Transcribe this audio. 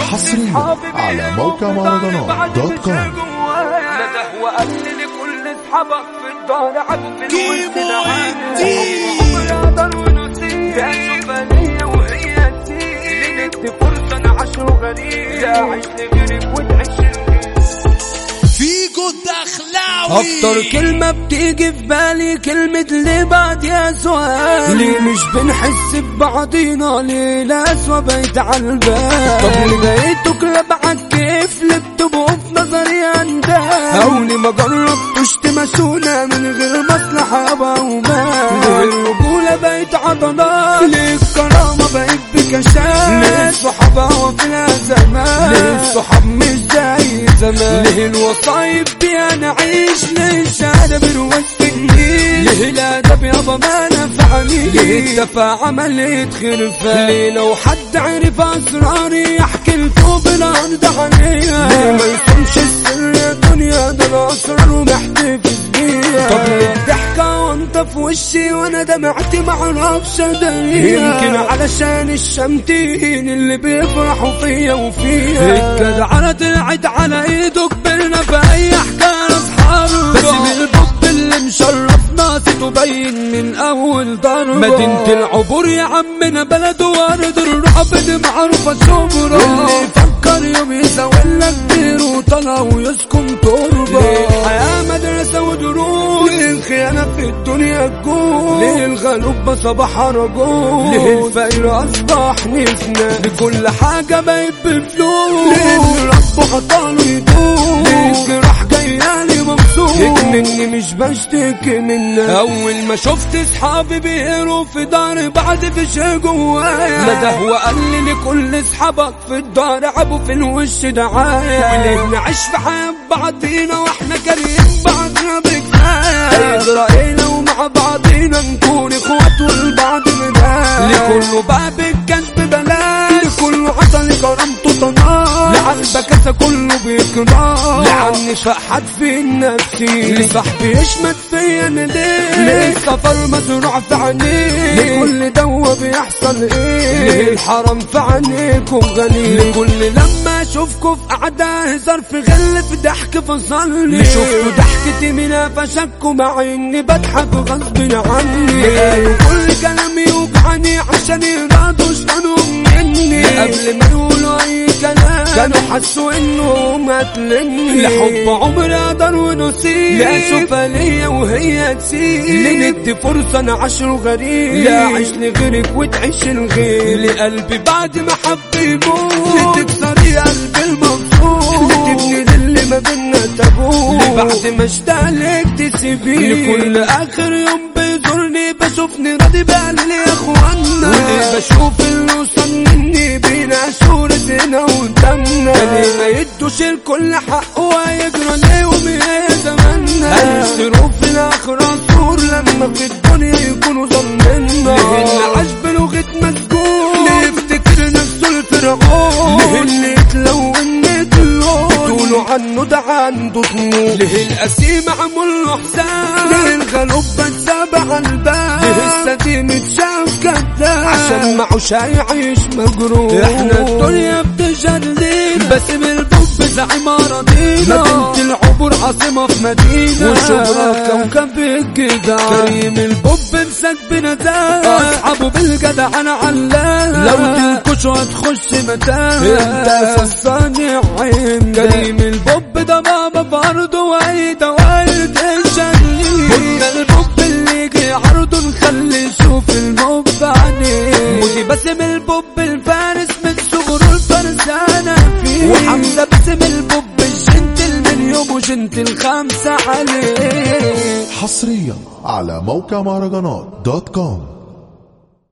حصرياً على موقع مهرجانات بعد دوت كوم. جوايا نده وقال لي كل اصحابك في الدار في الوسط ده وهي تسيب فرصة أنا غريب يا عيش لغيرك وتعيش الدخلاوي أكتر كلمة بتيجي في بالي كلمة ليه بعد يا سؤال ليه مش بنحس ببعضينا ليه الأسوأ بقيت عالبال طب ليه بقيتوا كلاب عالكيف ليه بتبقوا في نظري أندال أو ليه ما جربتوش تمشونا من غير مصلحة يابا ومال ليه الرجولة بقت عضلات. ليه الكرامة بقت بكشات ليه الصحاب هوا في الأزمات ليه الصحاب ليه الوصايب بيها نعيش ليه الشهادة بروش في النيل ليه الأدب يابا ما نفعني؟ ليه التفاعة مليت خرفان ليه لو حد عرف أسراري يحكي لكم بالأرض عليها ليه ما يكونش السر؟ يا دنيا ده الأسرار ومحتفظ بيها. طب وانت في وشي وأنا دمعتي معرفش اداريها يمكن علشان الشمتين اللي بيفرحوا فيا وفيها الجدعنة طلعت على ايده كبرنا أي حكاية اصحابه بس البوب اللي مشرفنا تبين من أول ضربة. مدينة العبور يا عمنا بلد وارد الرعب دي معروفة شبرا ليه الغلوب صباح رجوز ليه الفقير أصبح نسنا لكل حاجة بقت بفلوس. ليه ربه عطاله يدوس ليه الجراح جايالي مبسوط؟ مني مش بشتكي منك أول ما شفت أصحابي بيقروا في داري بعد في شي جوايا نده وقال لي لكل أصحابك في الدار عبوا في الوش دعاية. وليه؟ نعيش في حياة بعضينا وإحنا كارهين بعضنا بكفاية لكله باب الكذب بلاش. لكله عطل كرامته طناش. لعلبة كله بيكره لعني فقحت في نفسي. لصاحبي يشمت فيا أنا ليه؟ ليه؟ السفر مزروع في عينيه لكل دوا بيحصل إيه؟ ليه الحرام في عينيكم غني لكل لما أشوفكم في قعدة هزار في غل في ضحك فصلني شفتوا ضحكتي من قفشكوا مع اني بضحك غصب عني؟ كل كلامي يوجعني عشان يرادوا شطانهم مني؟ قبل ما يقولوا أي كلام كانوا حسوا انهم قتلني لحب عمري أقدر ونسيب لا اشوفها ليا وهي تسيب لندي فرصة أنا عشر غريب لا اعيش لغيرك وتعيش الغير لقلبي بعد ما حب يموت. لتكسري قلبي المبسوط لتبني اللي ما بينا تابوت بعد ما اشتاق لك تسيبيه. لكل آخر يوم بيزورني بشوفني راضي بقلي يا أخوانا. واللي بشوف يدوش الكل حقه وهيجرى ليه ومية زماننا هيشتروا في الآخرة صور لما في الدنيا يكونوا ظلمنا ليه اللي عاش بلغة مسجون ليه يفتكر نفسه الفرعون؟ ليه اللي يتلون مثله تقولوا عنه ده عنده طموح ليه القسيم عمل له حساب ليه الغلوب بتسابع على الباب ليه السديم اتشاف كداب عشان معوش هيعيش مجروح. إحنا الدنيا بتجلينا باسم البوب زعيم اراضينا مدينة العبور عاصمة في مدينة. وشهرة كوكب الجدع كريم البوب مسك بنزاهة اصحابه بالجدع أنا علاه لو تنكش هتخش متاهة أنت أساس صانع عين كريم البوب ده بابا برضه واي دوائر من يوم جنتل خمسة عليه حصريا على موقع مهرجانات دوت كوم.